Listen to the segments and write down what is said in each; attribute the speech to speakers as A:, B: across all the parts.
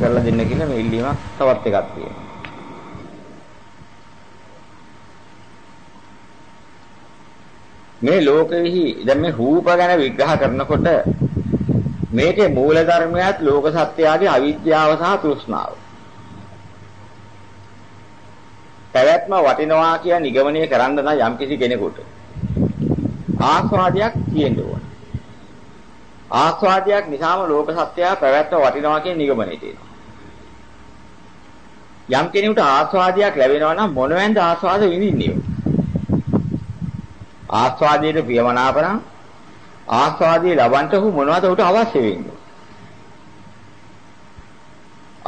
A: කරලා දෙන්න කියලා මේ ඉල්ලීමක් තවත් එකක් තියෙනවා. මේ ලෝකෙහි දැන් මේ රූප ගැන විග්‍රහ කරනකොට මේකේ මූල ධර්මයත් ලෝක සත්‍යයගේ අවිද්‍යාව සහ තෘෂ්ණාව. පැවැත්ම වටිනවා කියන නිගමනය කරන්න නම් යම්කිසි කෙනෙකුට ආස්වාදයක් තියෙන්න ඕන. ආස්වාදයක් නිසාම ලෝක සත්‍යය පැවැත්ම වටිනවා කියන නිගමනය තියෙනවා. යම් කෙනෙකුට ආස්වාදයක් ලැබෙනවා නම් මොනවෙන්ද ආස්වාද විඳින්නේ? ආස්වාදයේ ප්‍රියමනාපන ආස්වාදයේ ලබන්ට හු මොනවද උට අවශ්‍ය වෙන්නේ?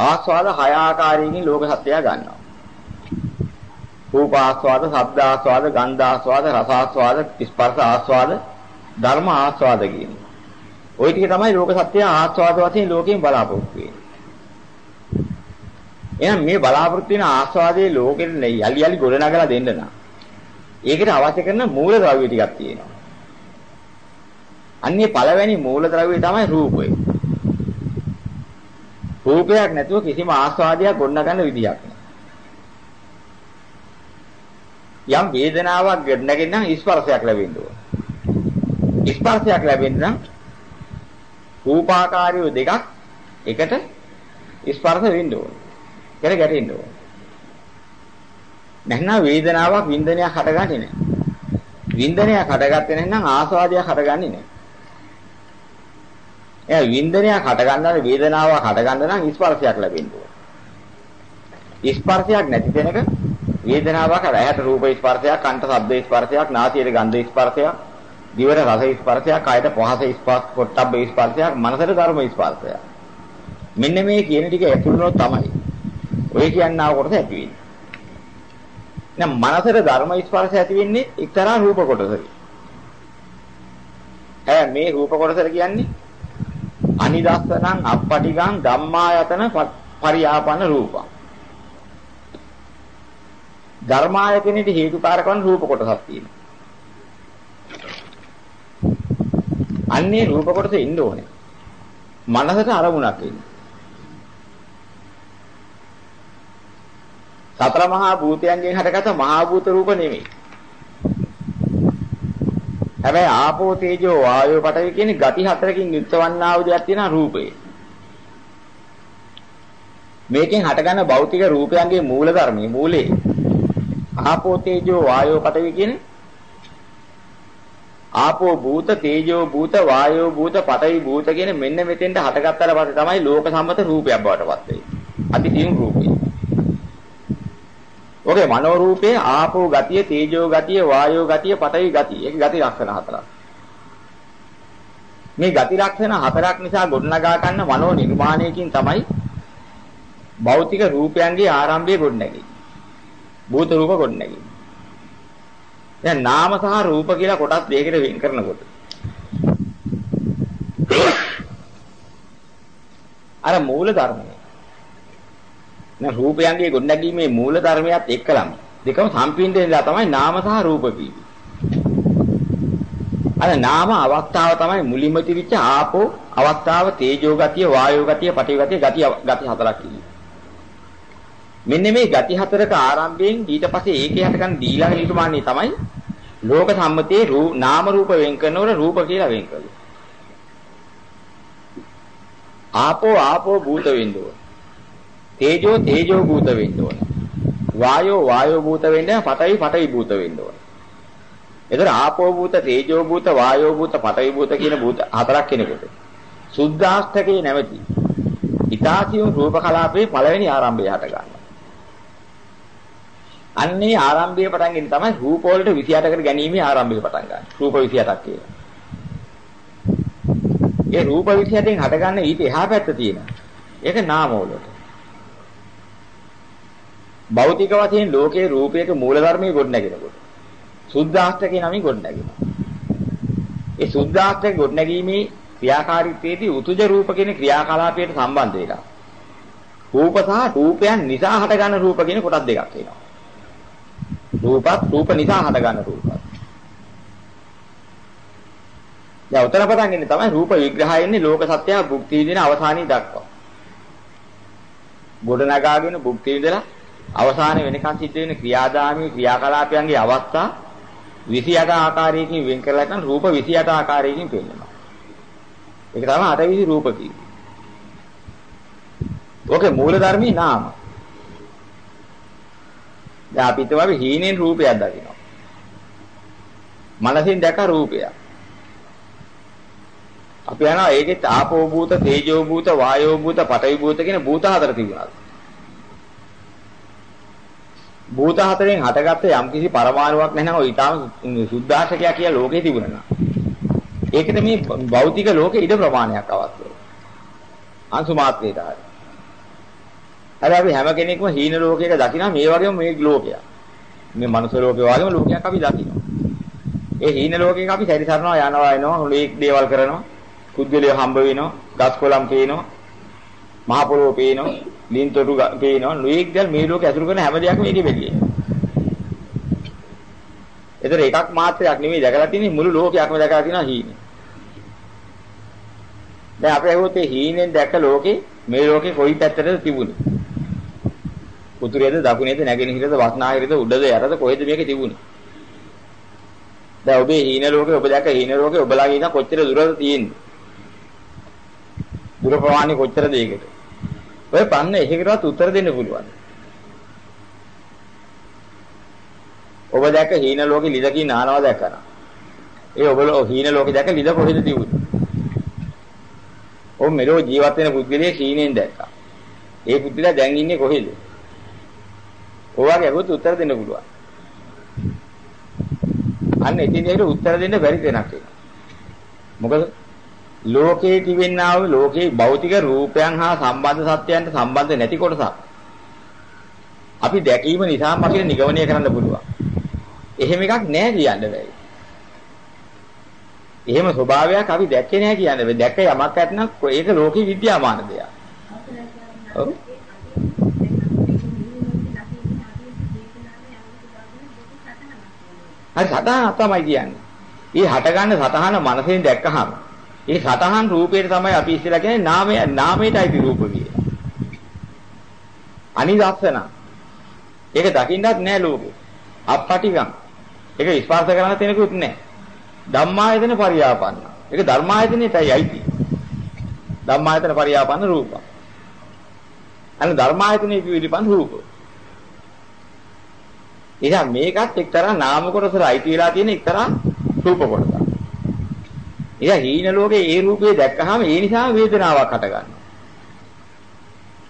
A: ආස්වාද හය ආකාරයකින් ලෝක සත්‍යය ගන්නවා. රූප ආස්වාද, ශබ්ද ආස්වාද, ගන්ධ ආස්වාද, රස ආස්වාද, ස්පර්ශ ආස්වාද, ධර්ම ආස්වාද කියන්නේ. ওই ටික තමයි ලෝක සත්‍යය ආස්වාද වශයෙන් ලෝකයෙන් බලාපොරොත්තු වෙන්නේ. එහෙනම් මේ බලාපොරොත්තු වෙන ආස්වාදයේ ලෝකෙට යලි යලි ගොඩනගලා දෙන්න නම් ඒකට අවශ්‍ය කරන මූල ද්‍රව්‍ය ටිකක් තියෙනවා. අන්නේ පළවෙනි මූල ද්‍රව්‍යය තමයි රූපය. රූපයක් නැතුව කිසිම ආස්වාදයක් ගොඩනගන්න විදියක් නෑ. යම් වේදනාවක් ගොඩනගෙන නම් ස්පර්ශයක් ලැබෙන්න ඕන. ස්පර්ශයක් ලැබෙන්න නම් රූපාකාරය දෙකක් එකට ස්පර්ශ වෙන්න ඕන. කර ගැටෙන්න ඕන. නැත්නම් වේදනාවක් වින්දනයක් හටගන්නේ නැහැ. වින්දනයක් හටගත්තේ නැත්නම් ආස්වාදයක් හටගන්නේ නැහැ. එයා වින්දනයක් හටගන්නාට වේදනාවක් හටගන්න නම් ස්පර්ශයක් ලැබෙන්න ඕන. ස්පර්ශයක් නැති තැනක වේදනාවක් ඇහැට රූප ස්පර්ශයක්, කන්ට ශබ්ද ස්පර්ශයක්, නාසයට ගන්ධ ස්පර්ශයක්, දිවට රස ස්පර්ශයක්, කයට පහස ස්පර්ශ, පොට්ටබ්බ ස්පර්ශයක්, මනසට ධර්ම ස්පර්ශයක්. මෙන්න මේ කියන ටික ඇතුළු තමයි. ඔය කියන්නා කොටස ඇති වෙන්නේ. දැන් මනසට ධර්ම ස්පර්ශ ඇති වෙන්නේ එක්තරා රූප කොටසක. ඈ මේ රූප කොටසට කියන්නේ අනිදස්සනං අපපටිගං ධම්මායතන පරියාපන රූපං. ධර්මායතනෙට හේතුකාරක වන රූප කොටසක් තියෙනවා. අන්නේ රූප කොටස ඉන්න ඕනේ. මනසට අරමුණක් එන්නේ. සතර මහා භූතයන්ගෙන් හටගත්ත මහා භූත රූප නෙමෙයි. හැබැයි ආපෝ තේජෝ වායෝ පඨවි කියන ගති හතරකින් යුක්තවන්නා වූ දෙයක් තියෙනවා රූපේ. මේකෙන් හටගන්න භෞතික රූපයන්ගේ මූල ධර්මයේ මූලේ ආපෝ තේජෝ වායෝ පඨවි කියන ආපෝ භූත තේජෝ භූත වායෝ භූත පඨවි භූත කියන මෙන්න මෙතෙන්ට හටගත්තට පස්සේ තමයි ලෝක සම්මත රූපයක් බවට පත් වෙන්නේ. අති සියුම් රූපේ. ඔගේ මනෝ රූපේ ආපෝ ගතිය, තේජෝ ගතිය, වායෝ ගතිය, පඨවි ගතිය. ඒක ගති ලක්ෂණ හතරක්. මේ ගති ලක්ෂණ හතරක් නිසා ගොඩනගා ගන්න මනෝ නිර්මාණයකින් තමයි භෞතික රූපයන්ගේ ආරම්භය ගොඩනැගෙන්නේ. භූත රූප ගොඩනැගෙන්නේ. දැන් නාම සහ රූප කියලා කොටස් දෙකකට වෙන් කරනකොට අර මූල ධර්මය දැන් රූපයන්ගේ ගොඩනැගීමේ මූල ධර්මයක් එක්කලම දෙකම සම්පින්දෙලා තමයි නාම සහ රූප කිව්වේ. අර නාම අවස්ථාව තමයි මුලින්ම තිබිච්ච ආපෝ අවස්ථාව තේජෝ ගතිය වායෝ ගතිය පඨවි ගතිය ගති ගති හතරක් කිව්වේ. මෙන්න මේ ගති හතරක ආරම්භයෙන් ඊට පස්සේ ඒකේ හටගන්න දීලා නිර්මාණය තමයි ලෝක සම්මතයේ රූ නාම රූප වෙන් කරනකොට රූප කියලා වෙන් කරනවා. ආපෝ ආපෝ භූත වෙන්න ඕන. තේජෝ තේජෝ භූත වෙන්න ඕන. වායෝ වායෝ භූත වෙන්න පඨවි පඨවි භූත වෙන්න ඕන. එතන ආපෝ භූත තේජෝ භූත වායෝ භූත පඨවි භූත කියන භූත හතරක් කෙනෙකුට. සුද්ධාෂ්ටකේ නැවති. ඊතාසියු රූප කලාපේ පළවෙනි ආරම්භය හට ගන්නවා. අන්නේ ආරම්භයේ පටන් ගන්න තමයි රූප වලට 28කට ගැනීමේ ආරම්භය පටන් ගන්න. රූප 28ක් කියලා. ඒ රූප 28න් හටගන්න ඊට එහා පැත්ත තියෙනවා. ඒක නාම වලට. භෞතික වශයෙන් ලෝකයේ රූපයක මූල ධර්මයේ ගොඩනැගෙනකොට සුද්ධාස්තකේ නමින් ගොඩනැගෙනවා. ඒ සුද්ධාස්තක ගොඩනැගීමේ ක්‍රියාකාරීත්වයේදී උතුජ රූප කියන ක්‍රියාකලාපයට සම්බන්ධ වෙලා රූප සහ රූපයන් නිසා හටගන්න රූප කියන කොටස් දෙකක් වෙනවා. රූපත් රූප නිසා හටගන්න රූපත්. දැන් උතර පටන් ගන්නේ තමයි රූප විග්‍රහය ඉන්නේ ලෝක සත්‍ය භුක්ති විඳින අවසානයේ දක්වා. ගොඩනගාගෙන භුක්ති විඳලා අවසාන වෙනකන් සිද්ධ වෙන ක්‍රියාදාමී ක්‍රියාකලාපයන්ගේ අවස්ථා 28 ආකාරයකින් වෙන් කරලා ගන්න රූප 28 ආකාරයකින් පෙන්නනවා. ඒක තමයි අටවිසි රූප කියන්නේ. ඔකේ මූල ධර්මී නාම. දැන් අපි හිතුවා අපි හීනෙන් රූපයක් දකිනවා. මනසින් දැක රූපයක්. අපි යනවා ඒකෙත් ආපෝ භූත, තේජෝ භූත, වායෝ භූත, පඨවි භූත කියන භූත හතර තිබුණා. භූත හතරෙන් හටගත්ත යම්කිසි පරමාණුවක් නැත්නම් ඔය ඊටාම සුද්ධාශකයක් කියලා ලෝකේ තිබුණා. ඒකද මේ භෞතික ලෝකේ ඉඩ ප්‍රමාණයක් අවශ්‍යයි. අංශු මාත්‍රයට හරි. හරි අපි හැම කෙනෙක්ම හීන ලෝකයක දකිනවා මේ වගේම මේ ලෝකයක්. මේ මනුස්ස ලෝකේ වගේම ලෝකයක් අපි දකිනවා. ඒ හීන ලෝකයක අපි සැරිසරනවා යනවා එනවා ලෝක දේවල් කරනවා. කුද්දලිය හම්බ වෙනවා, ගස් කොළන් පේනවා, මහ පොළොව පේනවා, ලින්තොටු පේනවා. ලෝක දැල් මේ ලෝකේ ඇතුළු කරන හැම දෙයක්ම මේකේ බෙලියේ. ඒතර එකක් මාත්‍රයක් නෙමෙයි දැකලා තියෙන්නේ මුළු ලෝකයක්ම දැකලා තියෙනවා හීනේ. දැන් අපි අහුවොත් ඒ හීනෙන් දැක ලෝකේ මේ ලෝකේ කොයි පැත්තටද තිබුණේ? උතුරේද දකුණේද නැගෙනහිරද වස්නාහිරද උඩද යටද කොහෙද මේක තිබුණේ? දැන් ඔබේ හීන ලෝකේ ඔබ දැක හීන ලෝකේ ඔබලාගේ ඉන්න කොච්චර දුරද තියෙන්නේ? දුර ප්‍රමාණය කොච්චරද ඒකට? ඔය පන්න එකකටවත් උත්තර දෙන්න පුළුවන්. ඔබ දැක හීන ලෝකේ ලිදකින් නානවා දැකනවා. ඒ ඔබ හීන ලෝකේ දැක ලිද කොහෙද තිබුණේ? ඔබ මෙලෝ ජීවත් වෙන පුද්ගලයා හීනෙන් දැක්කා. ඒ පුද්ගලයා දැන් ඉන්නේ කොහෙද? ඔයගේ අහුවත් උත්තර දෙන්න පුළුවන්. අන්න ඉතින් ඒකට උත්තර දෙන්න බැරි දෙයක් ඒක. මොකද ලෝකයේ තිබෙනා වූ ලෝකේ භෞතික රූපයන් හා සම්බන්ධ සත්‍යයන්ට සම්බන්ධ නැති කොටසක්. අපි දැකීම නිසා අපිට නිගමනය කරන්න පුළුවන්. එහෙම එකක් නැහැ කියන්න බෑ. එහෙම ස්වභාවයක් අපි දැක්කේ නැහැ කියන්න බෑ. දැක්ක යමක් ඇත්නම් ඒක ලෝකේ විද්‍යාමාන දෙයක්. ඔව්. හරි සතහන තමයි කියන්නේ. මේ හටගන්න සතහන මනසෙන් දැක්කහම ඒ සතහන් රූපේට තමයි අපි ඉස්සෙල්ලා කියන්නේ නාමය නාමයටයි රූප කියන්නේ. අනිදස්සන. ඒක දකින්නත් නෑ ලෝකේ. අපපටිගම්. ඒක ස්පර්ශ කරන්න තැනකුත් නෑ. ධම්මායතන පරියාපන්න. ඒක ධර්මායතනෙටයි අයිති. ධම්මායතන පරියාපන්න රූප. අන්න ධර්මායතනෙ පිළිපන් රූප. එහෙනම් මේකත් එක්තරා නාම කොටසට අයිති වෙලා තියෙන එක්තරා රූප කොටසක්. එහෙනම් හීන ලෝකේ ඒ රූපේ දැක්කහම ඒ නිසා වේදනාවක් හටගන්නවා.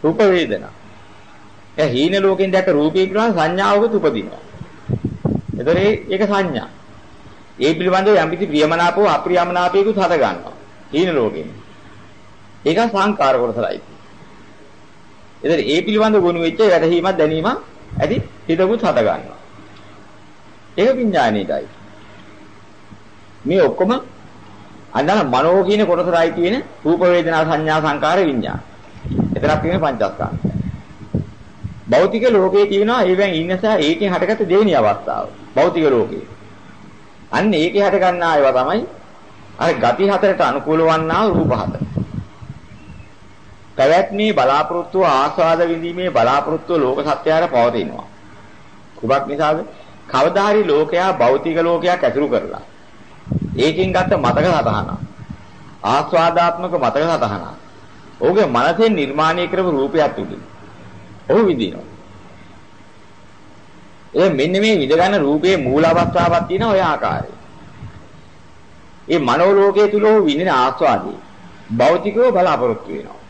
A: රූප වේදනා. ඒ හීන ලෝකෙන් දැක්ක රූපේ පිළිබඳ සංඥාවකුත් උපදිනවා. එතකොට ඒක සංඥා. ඒ පිළිබඳව යම්කිසි ප්‍රියමනාපෝ අප්‍රියමනාපයකුත් හට ගන්නවා. හීන ලෝකෙන්. ඒක සංකාර කොටසයි. එතකොට ඒ පිළිබඳව ගොනු වෙච්ච වැටහීමක් දැනීමක් ඇති හිතකුත් හට ගන්නවා. ඒක විඥානයේයි. මේ ඔක්කොම අන්න මනෝ කියන කොටසයි තියෙන රූප වේදනා සංඥා සංකාර විඥාන. එතරම් තියෙන පංචස්කන්ධ. භෞතික ලෝකයේ තියෙනවා ඒවෙන් ඉන්නසා ඒකෙන් හටගත්ත දෙවෙනි අවස්ථාව. භෞතික ලෝකේ. අන්න ඒකේ හට ගන්නා ඒවා තමයි අර ගති හතරට අනුකූල වන්නා රූප හතර. පැවැත්මේ බලාපොරොත්තු ආස්වාද විඳීමේ බලාපොරොත්තු ලෝක සත්‍යයට පවතිනවා. කුමක් නිසාද? කවදා හරි ලෝකයා භෞතික ලෝකයක් ඇතුළු කරලා ඒකෙන් ගත්ත මතක සතහන ආස්වාදාත්මක මතක සතහන ඔහුගේ මනසෙන් නිර්මාණය කරපු රූපයක් තුලින් ඔහු විඳිනවා. ඒ මෙන්න මේ විඳ ගන්න රූපයේ මූල අවස්ථාවක් තියෙන ඔය ආකාරය. ඒ මනෝලෝකයේ තුල ඔහු විඳින ආස්වාදේ භෞතිකව බලාපොරොත්තු වෙනවා.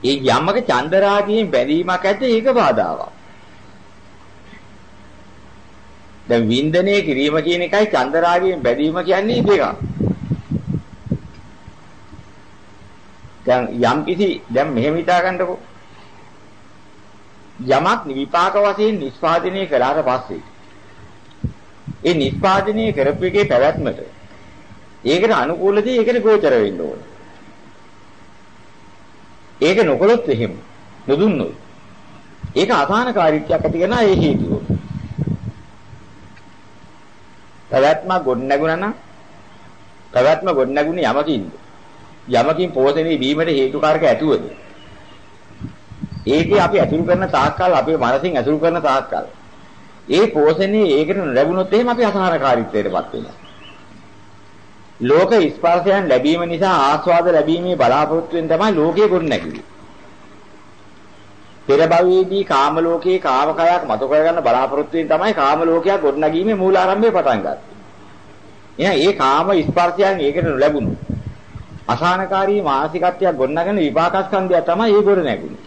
A: ඒ යමක චන්දරාගයෙන් බැඳීමක් ඇද්ද ඒක බාධාවක්. දැන් වින්දනය කිරීම කියන එකයි චන්දරාගයෙන් බැඳීම කියන්නේ දෙකක්. දැන් යම් කිසි දැන් මෙහෙම හිතා ගන්නකො. යමක් විපාක වශයෙන් නිස්පාදනය කළාට පස්සේ ඒ නිස්පාදනය කරපු එකේ පැවැත්මට ඒකට අනුකූලදී ඒකට ගෝචර වෙන්න ඕනේ. ඒක නොකළොත් එහෙම නොදුන්නොත් ඒක අසහනකාරීත්වයක් ඇති කරන ඒ හේතුව. පැවැත්ම ගොඩ නැගුණා නම් පැවැත්ම ගොඩනැගුණේ යමකින්ද? යමකින් පෝෂණය වීමට හේතුකාරක ඇතුවද? ඒකේ අපි අතුරු කරන තාක්කල් අපේ මනසින් අතුරු කරන තාක්කල් ඒ පෝෂණය ඒකට ලැබුණොත් එහෙම අපි අසහනකාරීත්වයටපත් වෙනවා. ලෝක ස්පර්ශයන් ලැබීම නිසා ආස්වාද ලැබීමේ බලාපොරොත්තුෙන් තමයි ලෝකයේ ගොඩනැගෙන්නේ. පෙර භවයේදී කාම ලෝකයේ කාමකයක් මතු කරගන්න බලාපොරොත්තුෙන් තමයි කාම ලෝකයක් ගොඩනැගීමේ මූලාරම්භය පටන් ගත්තේ. එහෙනම් ඒ කාම ස්පර්ශයන් ඒකට ලැබුණු අසහනකාරී මානසිකත්වයක් ගොඩනගෙන විපාකස්කන්ධය තමයි ඒ ගොඩනැගුණේ.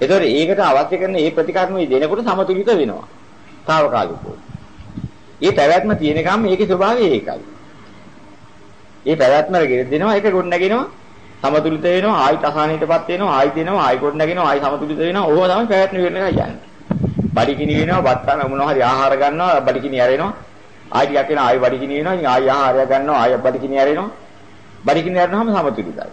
A: ඒතකොට ඒකට අවශ්‍ය කරන මේ ප්‍රතිකර්මයේ දෙනකොට සමතුලිත වෙනවා. తాවකාලිකව. ඒ පැවැත්ම තියෙනකම් මේකේ ස්වභාවය ඒකයි. ඒ පැවැත්ම රගෙ දෙනවා ඒක ගොඩනගෙනවා සමතුලිත වෙනවා ආයිත් අසහනයටපත් වෙනවා ආයිත් දෙනවා ආයි ගොඩනගෙනවා ආයි සමතුලිත වෙනවා ඕව තමයි පැවැත්ම වෙන එකයි යන්නේ. බඩිකිනි වෙනවා බත් කන මොනවා හරි ආහාර ගන්නවා බඩිකිනි ඇරෙනවා ආයි ටිකක් වෙනවා ආයි බඩිකිනි වෙනවා ඉතින් ආයි ආහාරය ගන්නවා ආයි බඩිකිනි ඇරෙනවා බඩිකිනි ඇරෙනවාම සමතුලිතයි.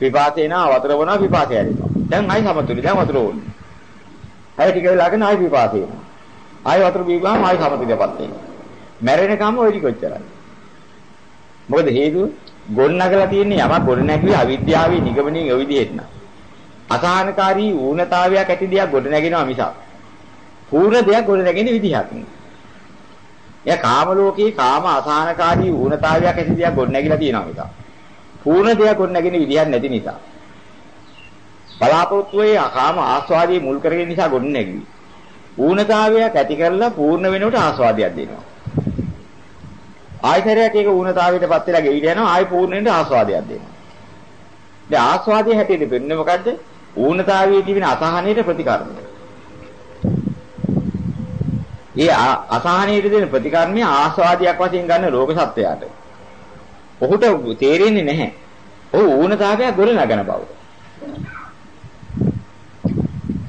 A: විපාතේ නා වතුර බොනවා විපාතය ඇරෙනවා. දැන් ආයි සමතුලිත දැන් වතුර ඕනේ. ආයි ටික වෙලාවකින් ආයි විපාතේ එනවා. ආයි වතුර බීගාම ආයි සමතුලිතපත් වෙනවා. මැරෙනකම් ওই ටික ඔච්චරයි. මොකද හේතුව ගොන්නගලා තියෙන්නේ යමක් ගොඩ නැගුවේ අවිද්‍යාවේ නිගමනයේ ඔය විදිහට නා. අසහනකාරී ඌනතාවයක් ඇති දෙයක් ගොඩ නැගෙනවා මිසක් පූර්ණ දෙයක් ගොඩ නැගෙන විදිහක් නෙවෙයි. එයා කාම ලෝකේ කාම අසහනකාරී ඌනතාවයක් ඇති දෙයක් ගොඩ නැගිලා තියෙනවා මිසක් පූර්ණ දෙයක් ගොඩ නැගෙන විදිහක් නැති නිසා. බලාපොරොත්තු වේ කාම ආස්වාදයේ මුල් කරගෙන නිසා ගොඩ නැගුවේ. ඌනතාවයක් ඇති කරලා පූර්ණ වෙනකොට ආස්වාදයක් දෙනවා. ආයතරයක් ඒක ඌනතාවයටපත් වෙලා ගෙවිල යනවා ආය පූර්ණෙන්ට ආස්වාදයක් දෙනවා. දැන් ආස්වාදයේ හැටියට වෙන්නේ මොකද්ද? ඌනතාවයේ තිබෙන අසහනයට ප්‍රතිකර්මය. ඒ අසහනයට දෙන ප්‍රතිකර්මය ආස්වාදයක් වශයෙන් ගන්න ලෝක සත්‍යයට. ඔහුට තේරෙන්නේ නැහැ. ඔහු ඌනතාවයක් ගොඩ නගන බව.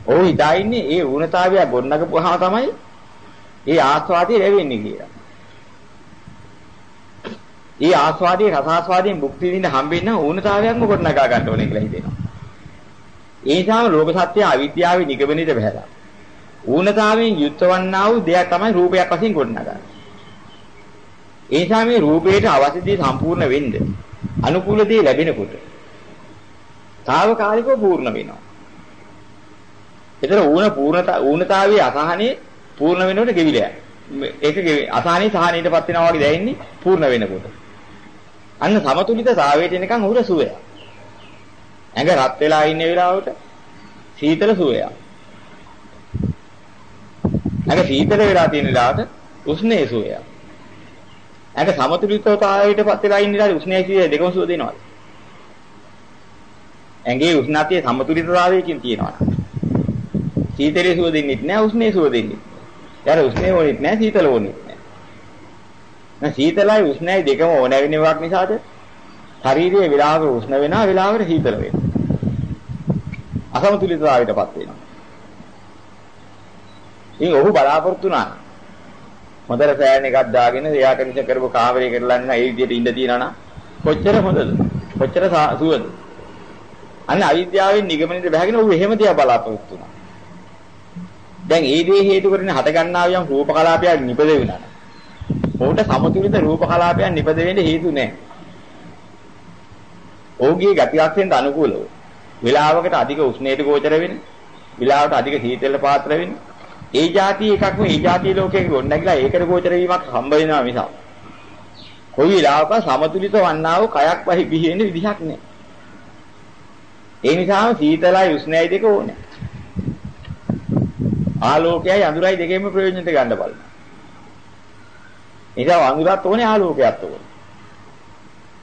A: ඔහු හිතා ඉන්නේ ඒ ඌනතාවයක් ගොඩ නගපුවාම තමයි ඒ ආස්වාදය ලැබෙන්නේ කියලා. ඒ ආස්වාදයේ රසාස්වාදයෙන් භුක්ති විඳින්න හම්බෙන්න ඌනතාවයක්ම ගොඩනගා ගන්න ඕනේ කියලා හිතෙනවා. ඒ නිසාම ලෝක සත්‍ය අවිද්‍යාවේ නිගමනිත බහැලා. ඌනතාවයෙන් යුක්තවන්නා වූ දෙයක් තමයි රූපයක් වශයෙන් ගොඩනගන්නේ. ඒ නිසා මේ රූපේට අවශ්‍ය දේ සම්පූර්ණ වෙන්න අනුකූල දේ ලැබෙනකොට తాවකාලිකව පූර්ණ වෙනවා. ඒතර ඌන පූර්ණතා ඌනතාවයේ අසහනේ පූර්ණ වෙනකොට ගෙවිලා යනවා. ඒක අසහනේ සහනීයටපත් වෙනවා වගේ දැනෙන්නේ පූර්ණ වෙනකොට. අන්න සමතුලිතතාවයට එනකන් උර සුවය. ඇඟ රත් වෙලා ඉන්න වෙලාවට සීතල සුවය. ඇඟ සීතල වෙලා තියෙන වෙලාවට උෂ්ණයේ සුවය. ඇඟ සමතුලිතතාවයටපත් වෙලා ඉන්න වෙලාවට උෂ්ණයේ සුවය දෙකම සුව දෙනවා. ඇඟේ උෂ්ණත්වයේ සමතුලිතතාවයකින් තියෙනවා. සීතලයේ සුව දෙන්නේ නැහැ උෂ්ණයේ සුව දෙන්නේ. යාර උෂ්ණේ ඕනෙත් නැහැ සීතල ඕනෙත් නැහැ. සීතලයි උෂ්ණයි දෙකම ඕන වෙන එකක් නිසාද ශරීරයේ විලාවක උෂ්ණ වෙනවා විලාවක සීතල වෙනවා. අසමතුලිතතාවයටපත් වෙනවා. ඉතින් ඔහු බලාපොරොත්තු වුණා. හොඳට ෆෑන් එකක් දාගෙන එයා කන්ඩිෂන් කරපු කාමරේ කරලා නම් ඒ විදිහට ඉඳ තියනවා නම් කොච්චර හොඳද? කොච්චර සුවද? අන්න අවිද්‍යාවෙන් නිගමනෙට බහගෙන ඔහු එහෙම තියා බලාපොරොත්තු වුණා. දැන් ඒ දේ හේතු කරගෙන හට ගන්නා යම් රූප කලාපයක් නිපද වෙනවා. ඔහුට සමතුලිත රූප කලාපයක් නිපද වෙන්න හේතු නැහැ. ඔහුගේ ගතියක් වෙන්න අනුකූලව. වෙලාවකට අධික උෂ්ණයට ගෝචර වෙන, වෙලාවට අධික සීතලට පාත්‍ර වෙන. ඒ જાති එකක්ම ඒ જાති ලෝකයක ගොඩනැගිලා ඒකට ගෝචර වීමක් හම්බ වෙනවා මිසක්. කොයි වෙලාවක සමතුලිත වන්නා වූ කයක් වහි බිහිවෙන්න විදිහක් නැහැ. ඒ නිසාම සීතලයි උෂ්ණයි දෙක ඕනේ. ආලෝකයයි අඳුරයි දෙකෙන්ම ප්‍රයෝජනෙට ගන්න බලන්න. නිසා අඳුරත් ඕනේ ආලෝකයත් ඕනේ.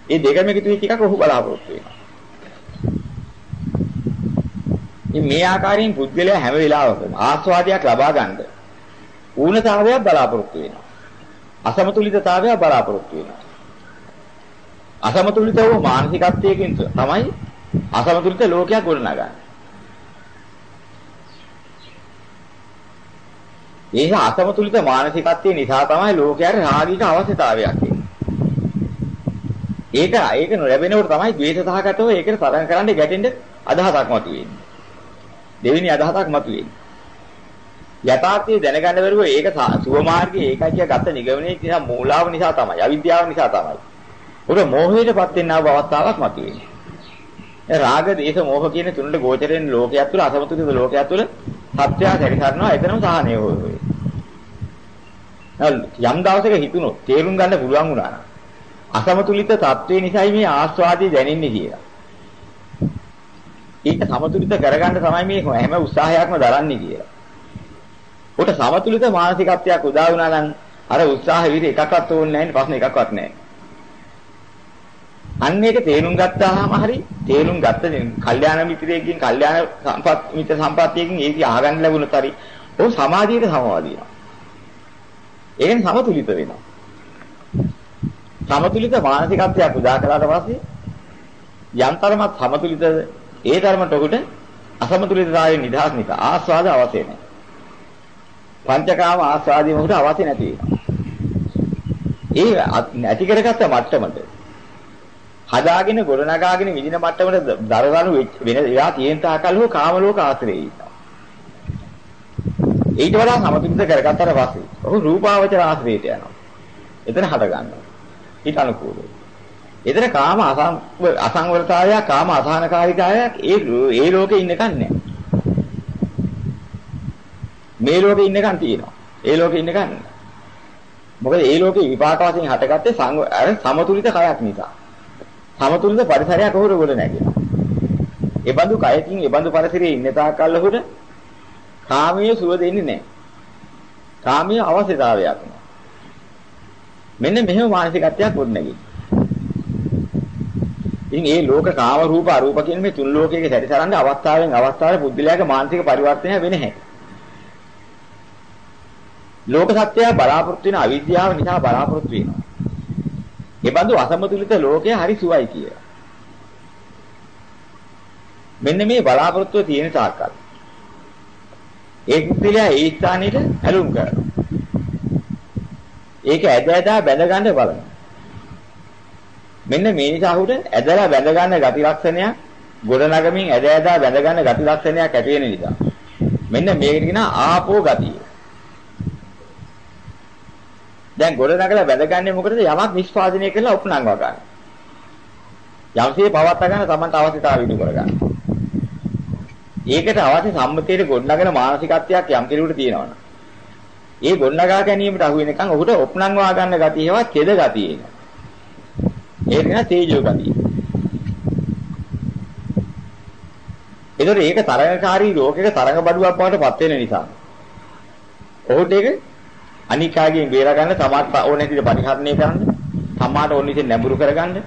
A: මේ දෙකම එකතු වෙච්ච එකක් ඔහු බලාපොරොත්තු වෙනවා. ඉතින් මේ ආකාරයෙන් පුද්ගලයා හැම වෙලාවකම ආස්වාදයක් ලබා ගන්න ඌනතාවයක් බලාපොරොත්තු වෙනවා. අසමතුලිතතාවයක් බලාපොරොත්තු වෙනවා. අසමතුලිත වූ මානසිකත්වයකින් තමයි අසමතුලිත ලෝකයක් ගොඩනගන්නේ. ඒක අසමතුලිත මානසිකත්වය නිසා තමයි ලෝකයට රාගික අවශ්‍යතාවයක් ඒක ඒක නොලැබෙනකොට තමයි ද්වේෂ සහගතව ඒකට තරඟ කරන්න ගැටෙන්න අදහසක් මතුවෙන්නේ. දෙවෙනි අදහසක් මතුවෙන්නේ. යථාර්ථය දැනගන්න බැරුව ඒක සුව මාර්ගයේ ඒකයි කිය ගත නිගමනයේ නිසා මූලාව නිසා තමයි අවිද්‍යාව නිසා තමයි. උර මොහේටපත් වෙනා බව අවස්ථාවක් මතුවේ. ඒ රාග දේශ මොහ කියන තුනට ගෝචරෙන් ලෝකයක් තුළ අසමතුලිත ලෝකයක් තුළ සත්‍යය සැරිසරනවා එතනම සාහනය හොයෝයි. යම් දවසක හිතුනොත් තේරුම් ගන්න පුළුවන් වුණා නම් අසමතුලිත තත්ත්වේ නිසායි මේ ආස්වාදී දැනෙන්නේ කියලා. ඒක සමතුලිත කරගන්න තමයි මේ හැම උත්සාහයක්ම දරන්නේ කියලා. උට සමතුලිත මානසිකත්වයක් උදා වුණා නම් අර උත්සාහ විදිහ එකක්වත් ඕනේ නැහැ ප්‍රශ්න එකක්වත් නැහැ. අන්න ඒක තේරුම් ගත්තාම හරි තේරුම් ගත්ත කල්යාණ මිත්‍රයෙක්ගෙන් කල්යාණ සම්පත් මිත්‍ර සම්පත්තියකින් ඒක අහගන්න ලැබුණොත් හරි ਉਹ සමාධියට සමවාදීනවා. ඒකෙන් සමතුලිත වෙනවා. සමතුලිත මානසිකත්වයක් උදා කළාට පස්සේ යන්තරමත් සමතුලිතද ඒ ධර්මයට උකට අසමතුලිතතාවයෙන් නිදහස් නිසා ආස්වාද අවශ්‍ය නැහැ. පංචකාම ආස්වාදීම උකට අවශ්‍ය නැති ඒ ඇති කරගත්ත මට්ටමට හදාගෙන ගොඩනගාගෙන විදින මට්ටමට දරදනු වෙන එයා තියෙන තාකල් හෝ කාම ලෝක ආශ්‍රයේ ඉන්නවා. ඊට වඩා සමතුලිත කරගත්තට පස්සේ ඔහු රූපාවචර ආශ්‍රයයට යනවා. එතන හට ගන්නවා. ඊට අනුකූලව. එතන කාම අසංවරතාවය කාම අසහනකාරීතාවය ඒ ඒ ලෝකේ ඉන්නකන් නෑ. මේ ලෝකේ ඉන්නකන් තියෙනවා. ඒ ලෝකේ ඉන්නකන් නෑ. මොකද ඒ ලෝකේ විපාක වශයෙන් හටගත්තේ අර සමතුලිත කයක් නිසා. සමතුලිත පරිසරයක් ඔහුට ගොඩ නැගෙනවා. ඒ බඳු කයකින් ඒ බඳු පරිසරයේ ඉන්න තාක්කල් ඔහුට කාමයේ සුව දෙන්නේ නැහැ. කාමයේ අවශ්‍යතාවයක් නෑ. මෙන්න මෙහෙම මානසිකත්වයක් ගොඩ නැගෙන්නේ. ඉතින් ඒ ලෝක කාම රූප අරූප කියන මේ තුන් ලෝකයේ සැරිසරන්න අවස්ථාවෙන් අවස්ථාවේ බුද්ධිලයාගේ මානසික පරිවර්තනය වෙන්නේ නැහැ. ලෝක සත්‍යය බලාපොරොත්තු වෙන අවිද්‍යාව නිසා බලාපොරොත්තු වෙනවා. ඒ බඳු අසමතුලිත ලෝකය හරි සුවයි කිය. මෙන්න මේ බලාපොරොත්තුව තියෙන තාක්කල්. ඒ කුත්තිලයා ඒ ස්ථානෙට ඇලුම් කරනවා. ඒක ඇද ඇදා බැඳ ගන්න බලනවා. මෙන්න මේ නිසා අහුට ඇදලා බැඳ ගන්න ගති ලක්ෂණයක් ගොඩනගමින් ඇද ඇදා බැඳ ගන්න ගති ලක්ෂණයක් ඇති වෙන නිසා. මෙන්න මේකට කියන ආපෝ ගතිය. දැන් ගොඩ නගලා වැදගන්නේ මොකටද? යමක් නිෂ්පාදනය කරලා උපනංගව ගන්න. යම්සේ පවත්වා ගන්න තමන්ට අවශ්‍යතාවය ඉදු කර ගන්න. ඒකට අවශ්‍ය සම්මතියේ ගොඩනගෙන මානසිකත්වයක් යම් කෙනෙකුට තියෙනවනම් ඒ ගොඩනගා ගැනීමට අහු වෙනකන් ඔහුට උපනංගවා ගන්න ගතිය හේවත් කෙද ගතිය එනවා. ඒක නේ තේජෝ ගතිය. ඒතර ඒක තරඟකාරී ලෝකයක තරඟ බඩුවක් බවට පත් වෙන නිසා ඔහුට ඒක අනිකාගෙන් බේර ගන්න තමාට ඕනේ විදිහට පරිහරණය කරන්න තමාට ඕන විදිහට නැඹුරු කරගන්න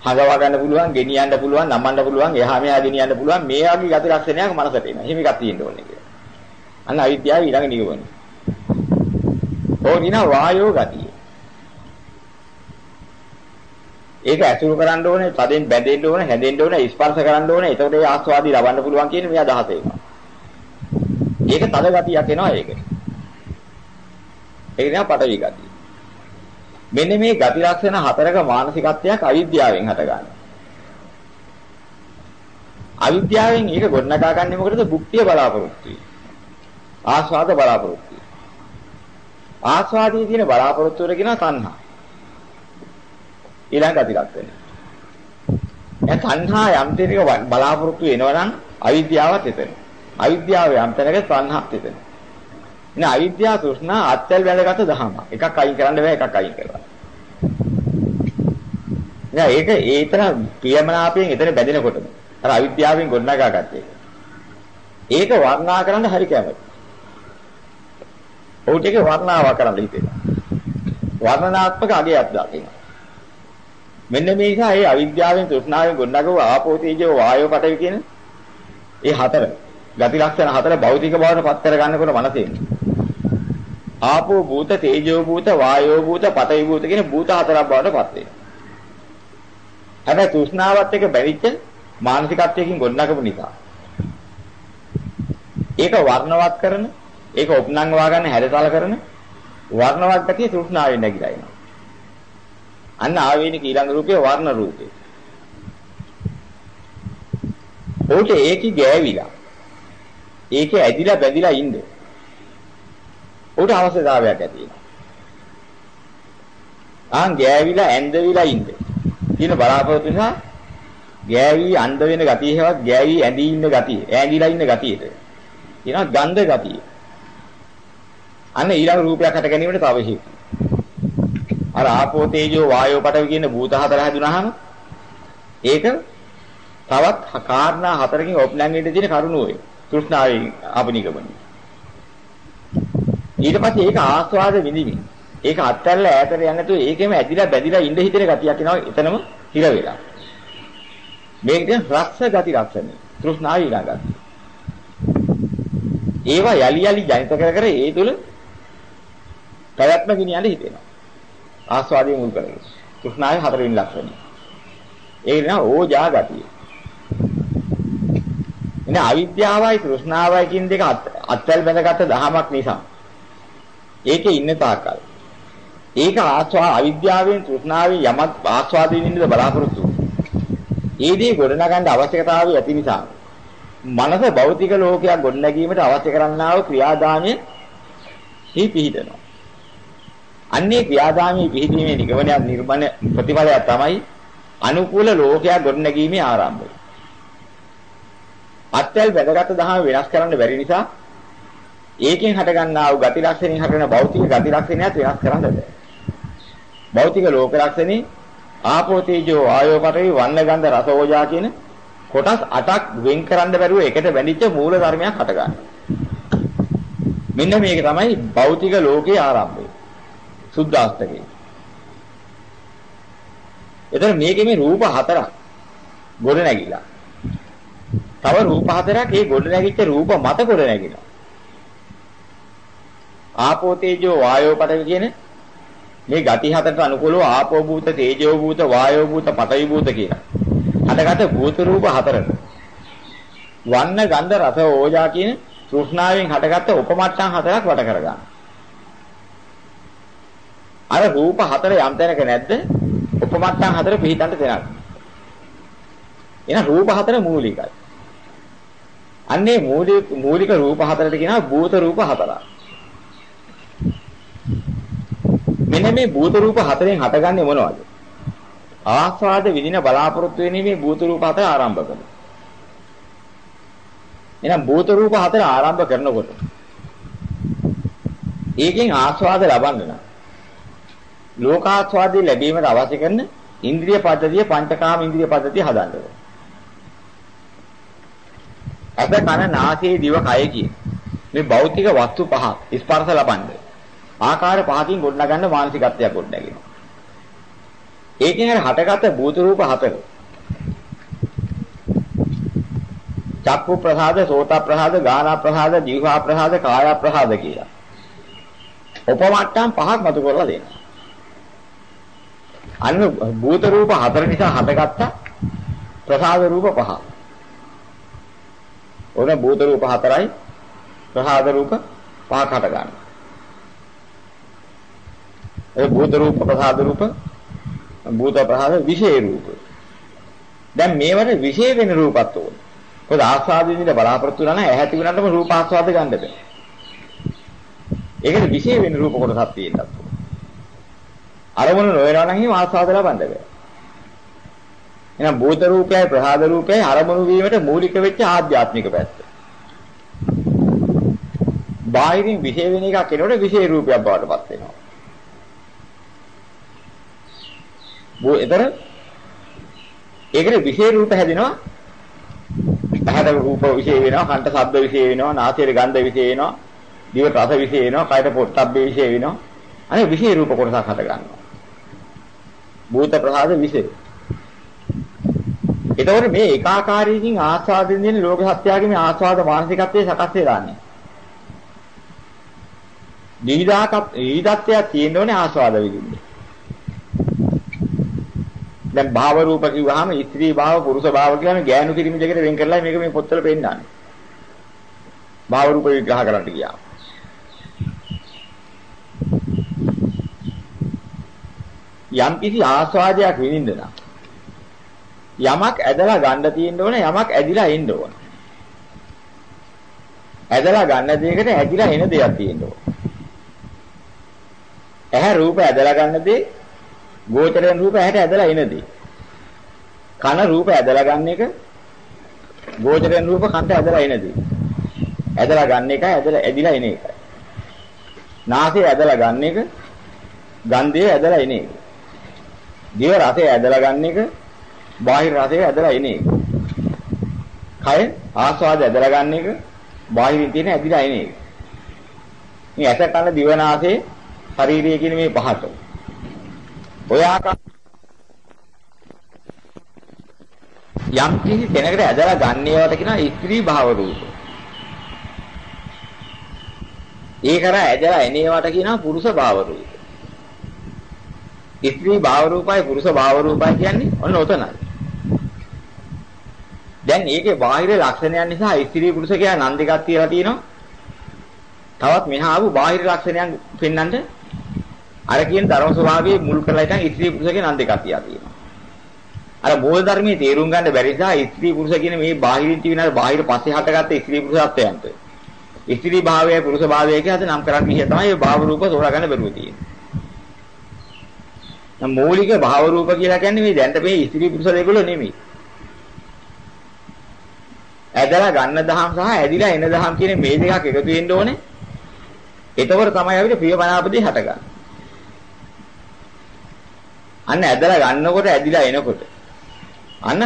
A: හදවා ගන්න පුළුවන් ගෙනියන්න පුළුවන් නමන්න පුළුවන් එහා මෙහා ගෙනියන්න පුළුවන් මේ වගේ ගති ලක්ෂණයක් මනසට එනවා. එහෙම එකක් තියෙන්න ඕනේ කියලා. අන්න අවිද්‍යාව ඊළඟ නිගමනය. ඕනින වායෝ ගතිය. ඒක ඇසුරු කරන්න ඕනේ, තදෙන් බැඳෙන්න ඕනේ, හැදෙන්න ඕනේ, ස්පර්ශ කරන්න ඕනේ. එතකොට ඒ ආස්වාදී ලබන්න පුළුවන් කියන මේ අදහස එනවා. ඒක තද ගතියක් එනවා ඒකට. ඒක තමයි පටවි ගතිය. මෙන්න මේ ගති ලක්ෂණ හතරක මානසිකත්වයක් අවිද්‍යාවෙන් හටගන්නවා. අවිද්‍යාවෙන් ඒක ගොඩනගා ගන්න මොකටද? භුක්තිය බලාපොරොත්තු ආස්වාද බලාපොරොත්තු ආස්වාදයේ තියෙන බලාපොරොත්තු වල කියන තණ්හා. ඊළඟ ගති ලක්ෂණ. දැන් තණ්හා යම් තැනක බලාපොරොත්තු වෙනවනම් අවිද්‍යාවත් එතන. අවිද්‍යාව යම් තැනක තණ්හාත් එතන. ඉතින් අවිද්‍යාව තෘෂ්ණා අත්‍යල් වැදගත් දහම. එකක් අයින් කරන්න බෑ එකක් අයින් කරලා. නෑ ඒක ඒ තරම් ප්‍රියමනාපයෙන් එතන බැඳෙනකොටම අර අවිද්‍යාවෙන් ගොඩනගා ගත්තේ. ඒක වර්ණනා කරන්න හරි කැමති. ඔහුට ඒක වර්ණාව කරන්න හිතෙනවා. වර්ණනාත්මක අගයක් දකිනවා. මෙන්න මේ නිසා ඒ අවිද්‍යාවෙන් තෘෂ්ණාවෙන් ගොඩනගව ආපෝ තේජෝ වායෝ පඨවි කියන ඒ හතර ගති ලක්ෂණ හතර භෞතික බවට පත් කර ගන්නකොට මනසෙන් ආපෝ භූත තේජෝ භූත වායෝ භූත පඨවි භූත කියන භූත හතරක් බවට පත් වෙනවා. හැබැයි තෘෂ්ණාවත් එක්ක බැරිච්ච මානසිකත්වයකින් ගොඩනගපු නිසා ඒක වර්ණවත් කරන ඒක උපනංගවා ගන්න හැරතල කරන වර්ණවත් ගතිය තෘෂ්ණාවෙන් නැగిලා එනවා. අන්න ආවේනික ඊළඟ රූපය වර්ණ රූපය. ඕක ඒකි ගෑවිලා. ඒකේ ඇදිලා බැඳිලා ඉන්නේ. උට අවශ්‍යතාවයක් ඇති වෙනවා. ආන් ගෑවිලා ඇඳවිලා ඉන්නේ. කියන බලාපොරොත්තු නිසා ගෑවි අන්ධ වෙන ගතිය හේවත් ගෑවි ඇඳී ඉන්න ගතිය, ඈඳිලා ඉන්න ගතියට. කියනවා ගන්ධ ගතිය. අන්න ඊළඟ රූපයක් හට ගැනීමට තව හේතු. අර ආපෝ තේජෝ වායෝ පඨවි කියන භූත හතර හැදුනහම ඒක තවත් කාරණා හතරකින් ඔප්නංගෙන්න තියෙන කරුණු ඔය. තෘෂ්ණාවෙන් අපනිගමන. ඊට පස්සේ ඒක ආස්වාද විඳිමින් ඒක අත්හැරලා ඈතට යන්නේ නැතුව ඒකෙම ඇදිලා බැදිලා ඉඳ හිතෙන ගතියක් එනවා එතනම හිර වෙලා. මේක කියන රක්ෂ ගති රක්ෂණය. තෘෂ්ණාව ඊළඟට. ඒවා යලි යලි ජනිත කර කර ඒ තුල පැවැත්ම ගෙනියන්න හිතෙනවා. ආස්වාදයෙන් මුල් කරගෙන. තෘෂ්ණාවේ හතරවෙනි ලක්ෂණය. ඒක නා ඕජා ගතිය. එනේ අවිද්‍යාවයි තෘෂ්ණාවයි කියන දෙක අත්වල බැඳගත්ත දහමක් නිසා ඒකේ ඉන්න තාකල් ඒක ආස්වා අවිද්‍යාවෙන් තෘෂ්ණාවෙන් යමක් ආස්වාදයෙන් ඉන්නද බලාපොරොත්තු ඒ දේ ගොඩනගන්න අවශ්‍යතාවය ඇති නිසා මනස භෞතික ලෝකයක් ගොඩනැගීමට අවශ්‍ය කරන්නා වූ ක්‍රියාදාමයේ හි පිහිටනවා. අන්නේ ක්‍රියාදාමයේ පිහිටීමේ නිගමනය නිර්මණ ප්‍රතිඵලය තමයි අනුකූල ලෝකයක් ගොඩනැගීමේ ආරම්භය. අත්‍යල් වැදගත් දහම වෙනස් කරන්න බැරි නිසා ඒකෙන් හටගන්නා වූ ගති ලක්ෂණෙන් හටගන භෞතික ගති ලක්ෂණයත් වෙනස් කරන්න බෑ. භෞතික ලෝක ලක්ෂණේ ආපෝ තේජෝ ආයෝ පඨවි වන්න ගන්ධ රස ඕජා කියන කොටස් 8ක් වෙන් කරන්න බැරුව එකට බැඳිච්ච මූල ධර්මයක් හටගන්නවා. මෙන්න මේක තමයි භෞතික ලෝකයේ ආරම්භය. සුද්ධාස්තකේ. එතන මේකේ මේ රූප හතරක් ගොඩ නැගිලා. තව රූප හතරක් ඒ ගොඩ නැගිච්ච රූප මත ගොඩ නැගිලා. ආපෝ තේජෝ වායෝ පඨවි කියන මේ ගති හතරට අනුකූලව ආපෝ භූත, තේජෝ භූත, වායෝ භූත, පඨවි භූත කියලා. හටගත භූත රූප හතරට. වන්න ගන්ධ රස ඕජා කියන තෘෂ්ණාවෙන් හටගත්ත උපමට්ටම් හතරක් වට කරගන්න. අර රූප හතර යම් තැනක නැද්ද? උපමට්ටම් හතර පිළිතන්ට දෙනවා. එහෙනම් රූප හතර මූලිකයි. අන්නේ මූලික මූලික රූප හතරට කියනවා භූත රූප හතරක්. මෙන්න මේ භූත රූප හතරෙන් හටගන්නේ මොනවද? ආස්වාද විදින බලාපොරොත්තු වෙන්නේ මේ භූත රූප හතර ආරම්භ කරනවා. එහෙනම් භූත රූප හතර ආරම්භ කරනකොට ඒකෙන් ආස්වාද ලබන්න නම් ලෝකාස්වාදේ ලැබීමට අවශ්‍ය කරන ඉන්ද්‍රිය පද්ධතිය පංචකාම ඉන්ද්‍රිය පද්ධතිය හදන්න ඕනේ. අද කන නාසය දිව කය කියන මේ භෞතික වස්තු පහ ස්පර්ශ ලබන්නේ ආකාර පහකින් ගොඩනගන්න මානසිකත්වයක් ගොඩනගෙනවා. ඒකෙන් අර හටගත භූත රූප හතර. චක්කු ප්‍රසාද, සෝත ප්‍රසාද, ගාන ප්‍රසාද, ජීවා ප්‍රසාද, කාය ප්‍රසාද කියලා. උපමට්ටම් පහක් මතු කරලා දෙනවා. අන්න භූත රූප හතර නිසා හටගත්ත ප්‍රසාද රූප පහ. ඕන භූත රූප හතරයි ප්‍රසාද රූප පහක් හට ගන්නවා. ඒ භූත රූප ප්‍රසාද රූප භූත ප්‍රසාද විශේෂ රූප. දැන් මේවට විශේෂ වෙන රූපත් ඕන. මොකද ආස්වාදින්න බලාපොරොත්තු වෙනා නැහැ ඇහැටි වුණාටම රූප ආස්වාද ගන්න බෑ. ඒකට විශේෂ වෙන රූප කොටසක් තියෙන්නත් ඕන. අරමුණ නොවනවා නම් එහෙම ආස්වාද ලබන්න බෑ. එහෙනම් භූත රූපයයි ප්‍රසාද රූපයයි අරමුණු වීමට මූලික වෙච්ච ආධ්‍යාත්මික පැත්ත. බාහිරින් විශේෂ වෙන එකක් කෙනෙකුට විශේෂ රූපයක් බවට පත් වෙනවා. එතන ඒකට විශේෂ රූප හැදෙනවා. ඇහැට රූප විශේෂ වෙනවා, කන්ට ශබ්ද විශේෂ වෙනවා, නාසයට ගන්ධ විශේෂ වෙනවා, දිවට රස විශේෂ වෙනවා, කයට පොට්ටබ්බේ විශේෂ වෙනවා. අනේ විශේෂ රූප කොටසක් හට ගන්නවා. භූත ප්‍රසාද විශේෂ. එතකොට මේ ඒකාකාරීකින් ආස්වාදින් දෙන ලෝක සත්‍යයේ මේ ආස්වාද මානසිකත්වයේ සකස් වෙලාන්නේ. විවිධාක විවිධත්වයක් තියෙන්න ඕනේ ආස්වාද විදිහට. දැන් භාව රූප කිව්වහම ස්ත්‍රී භාව පුරුෂ භාව කියලාම ගෑනු කිරිමි දෙකට වෙන් කරලා මේක මේ පොත්වල පෙන්නන්නේ. භාව රූප විග්‍රහ කරන්න ගියා. යම් කිසි ආස්වාදයක් විඳින්න නම් යමක් ඇදලා ගන්න තියෙන්න ඕන යමක් ඇදිලා එන්න ඕන. ඇදලා ගන්න දෙයකට ඇදිලා එන දෙයක් තියෙන්න ඕන. ඇහැ රූප ඇදලා ගන්න දේ ගෝචරයෙන් රූප ඇහැට ඇදලා එන දේ. කන රූප ඇදලා ගන්න එක ගෝචරයෙන් රූප කන්ට ඇදලා එන දේ. ඇදලා ගන්න එක ඇදලා ඇදිලා එන එක. නාසය ඇදලා ගන්න එක ගන්ධය ඇදලා එන එක. දිව රසය ඇදලා ගන්න එක බාහිර රසය ඇදලා එන එක. කය ආස්වාද ඇදලා ගන්න එක බාහිරින් තියෙන ඇදිලා එන එක. මේ ඇස කන දිව නාසය ශරීරය කියන මේ පහට. ඔය ආකාර යම් කිසි කෙනෙකුට ඇදලා ගන්න ඒවාට කියනවා ස්ත්‍රී භාව රූප. ඒ කරා ඇදලා එන ඒවාට කියනවා පුරුෂ භාව රූප. ස්ත්‍රී භාව රූපයි පුරුෂ භාව රූපයි කියන්නේ ඔන්න ඔතනයි. දැන් ඒකේ බාහිර ලක්ෂණයන් නිසා ස්ත්‍රී පුරුෂ කියලා නම් දෙකක් තියලා තියෙනවා. තවත් මෙහා ආපු බාහිර ලක්ෂණයන් පෙන්වන්නට අර කියන ධර්ම ස්වභාවයේ මුල් කරලා ඉතින් ස්ත්‍රී පුරුෂ කියන නම් දෙකක් තියලා තියෙනවා. අර මූල ධර්මයේ තේරුම් ගන්න බැරි නිසා ස්ත්‍රී පුරුෂ කියන මේ බාහිරින් තියෙන බාහිර පස්සේ හටගත්ත ස්ත්‍රී පුරුෂත්වයන්ට ස්ත්‍රී භාවය පුරුෂ භාවය කියලා නම් කරන්නේ කිය තමයි භාව රූප තෝරා ගන්න බැරුව තියෙන්නේ. නම් මූලික භාව රූප කියලා කියන්නේ මේ දැන්ට මේ ස්ත්‍රී පුරුෂ දෙකල නෙමෙයි. ඇදලා ගන්න දහම් සහ ඇදිලා එන දහම් කියන මේ දෙකක් එකතු වෙන්න ඕනේ. එතකොට තමයි අපිට ප්‍රියමනාපදී හටගන්නේ. අන්න ඇදලා ගන්නකොට ඇදිලා එනකොට අන්න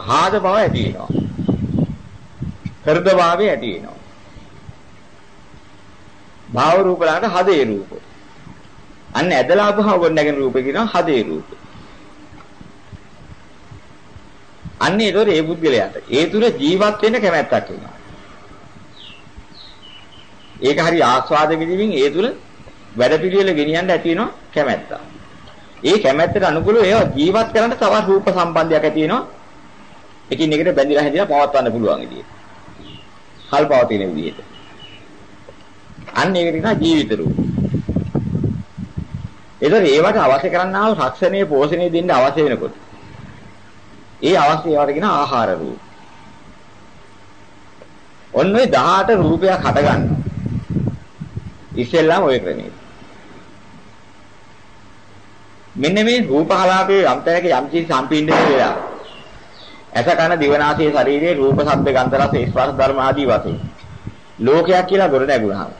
A: හාද බව ඇති වෙනවා. හෘද භාවය ඇති වෙනවා. භාව රූප ළඟට හදේ රූප. අන්න ඇදලා භාව ගොඩනගෙන රූපේ කියනවා හදේ රූප. අන්න ඒතොර ඒ පුද්ගලයාට ඒ තුර ජීවත් වෙන්න කැමැත්තක් එනවා. ඒක හරි ආස්වාද විදිමින් ඒ තුල වැඩ පිළිවෙල ගෙනියන්න ඇති වෙනවා කැමැත්ත. ඒ කැමැත්තට අනුකූලව ඒවා ජීවත් කරන්න තවත් රූප සම්බන්ධයක් ඇති වෙනවා. එකින් එකට බැඳිලා හැදිලා පවත්වන්න පුළුවන් විදියට. කල් පවතින විදියට. අන්න ඒකට කියනවා ජීවිත රූප. ඒතර ඒවට අවශ්‍ය කරන්නා වූ රක්ෂණයේ පෝෂණය දෙන්න අවශ්‍ය වෙනකොට ඒ අවශ්‍ය ඒවාට කියන ආහාර රූප. ඔන්න ඔය 18 රූපයක් හට ගන්නවා. ඉස්සෙල්ලාම ওই ක්‍රමයේ. මෙන්න මේ රූපහලාපයේ යම් තැනක යම් කිසි සම්පීඩනය වෙලා. ඇස කන දිවනාසය ශරීරයේ රූප ශබ්ද ගන්ධ රස ස්පර්ශ ධර්ම ආදී වශයෙන් ලෝකයක් කියලා ගොඩ නැගුණා.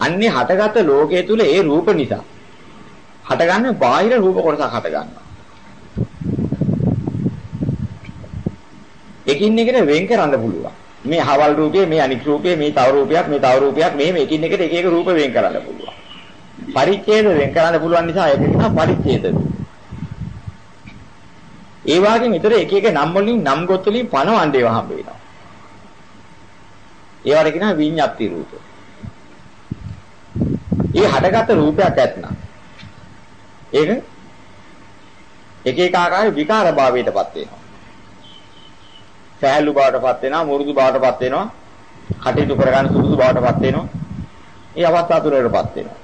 A: අන්නේ හටගත් ලෝකයේ තුල ඒ රූප නිසා හටගන්න බාහිර රූප කොටසක් හටගන්නවා. එකින් එකට වෙන් කරන්න පුළුවන්. මේ හවල් රූපය, මේ අනික් රූපය, මේ තව රූපයක්, මේ තව රූපයක්, මේ එකින් එකට එක එක රූප වෙන් කරන්න පුළුවන්. පරිච්ඡේද වෙන් කරන්න පුළුවන් නිසා ඒක කියනවා පරිච්ඡේද රූප. ඒ වගේම ඊතර එක එක නම් වලින් නම් ගොත් වලින් පනවන්න ඒවා හම්බ වෙනවා. ඒවට කියනවා විඤ්ඤාති රූප. ඒ හටගත් රූපයක් ඇත්නම් ඒක එක එක ආකාරයේ විකාර භාවයටපත් වෙනවා. සෑහළු බවටපත් වෙනවා, මුරුදු බවටපත් වෙනවා, කටයුතු කරගන්න සුදුසු බවටපත් වෙනවා. මේ අවස්ථා තුනකටපත් වෙනවා.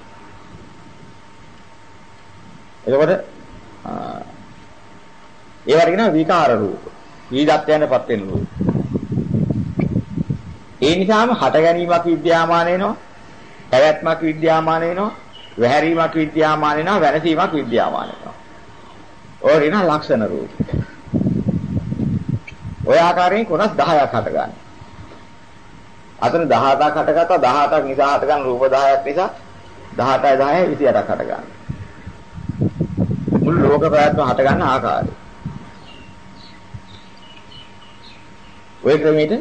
A: එතකොට ඒවට කියනවා විකාර රූප. විදත්යන්ටපත් වෙන රූප. ඒ නිසාම හට ගැනීමක් විද්‍යාමාන වෙනවා. පැවැත්මක් විද්‍යාමාන වෙනවා. වැහැරීමක් විද්‍යාමාන වෙනවා. වෙනසීමක් විද්‍යාමාන වෙනවා. ඔය කියන ලක්ෂණ රූප. ඔය ආකාරයෙන් කොනස් 10ක් හට ගන්න. අතන 17ක් හටගත්තා 17ක් නිසා හටගන්න රූප 10ක් නිසා 18යි 10යි 28ක් හට ගන්න. මුළු ලෝක ප්‍රයත්න හට ගන්න ආකාරය. ඔය ක්‍රමයට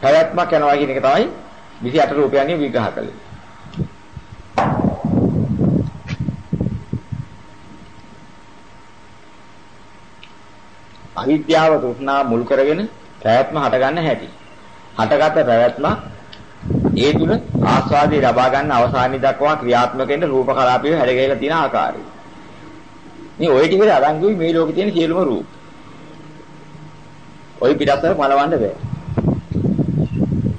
A: පැවැත්මක් යනවා කියන එක තමයි 28 රූපයන්ගෙන් විග්‍රහ කළේ. අවිද්‍යාව තෘෂ්ණා මුල් කරගෙන පැවැත්ම හටගන්න හැටි. හටගත පැවැත්ම ඒ තුල ආස්වාදී ලබා ගන්න අවසානයේ දක්වා ක්‍රියාත්මක වෙන රූප කලාපය හැදගෙලා තියෙන ආකාරය. මේ ওই ටිකේ අරංගුයි මේ ලෝකේ තියෙන සියලුම රූප. ওই පිටස්සර මලවන්න බෑ.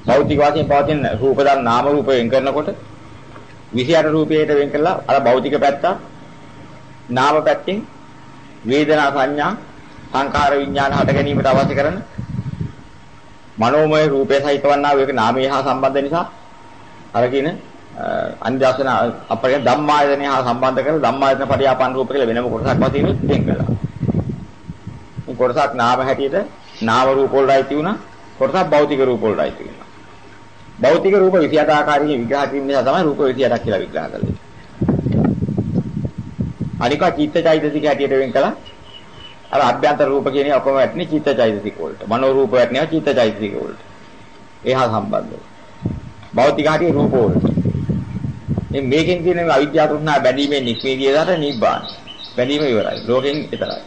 A: භෞතික වශයෙන් පවතින රූප දන් නාම රූප වෙන් කරනකොට 28 රූපයට වෙන් කළා අර භෞතික පැත්ත නාම පැත්තෙන් වේදනා සංඥා සංකාර විඥාන හට ගැනීමට අවශ්‍ය කරන මනෝමය රූපය සහිත වන්නා වූ එක නාමය හා සම්බන්ධ නිසා අර කියන අනිදාසන අපේ ධම්මායතනය හා සම්බන්ධ කරලා ධම්මායතන පරියාපන් රූප කියලා වෙනම කොටසක් වශයෙන් වෙන් කළා. මේ කොටසක් නාම හැටියට නාම රූප වලයි තියුණා. කොටසක් භෞතික රූප වලයි තියුණා. භෞතික රූප 28 ආකාරයෙන් විග්‍රහ කිරීම නිසා තමයි රූප 28ක් කියලා විග්‍රහ කළේ. අනික චිත්තචෛතසික හැටියට වෙන් කළා. අර අභ්‍යන්තර රූප කියන ඔක්කොම වැටෙන්නේ චිත්තචෛතසික වලට. මනෝ රූප වැටෙනවා චිත්තචෛතසික වලට. ඒහා සම්බන්ධව. භෞතික හැටියේ රූප වලට. මේ මේකෙන් තියෙන අවිද්‍යාව තෘෂ්ණා බැඳීමෙන් නික්මී ගියදාට නිබ්බාන. බැඳීම ඉවරයි. ලෝකෙන් විතරයි.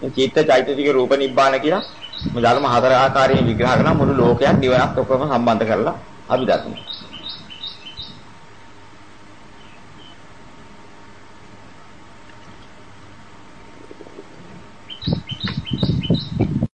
A: මේ චිත්තචෛතසික රූප නිබ්බාන කියලා මේ ධර්ම හතර ආකාරයෙන් විග්‍රහ කරන මුළු ලෝකයක් නිවනක් ඔක්කොම සම්බන්ධ කරලා අපි දකිනවා.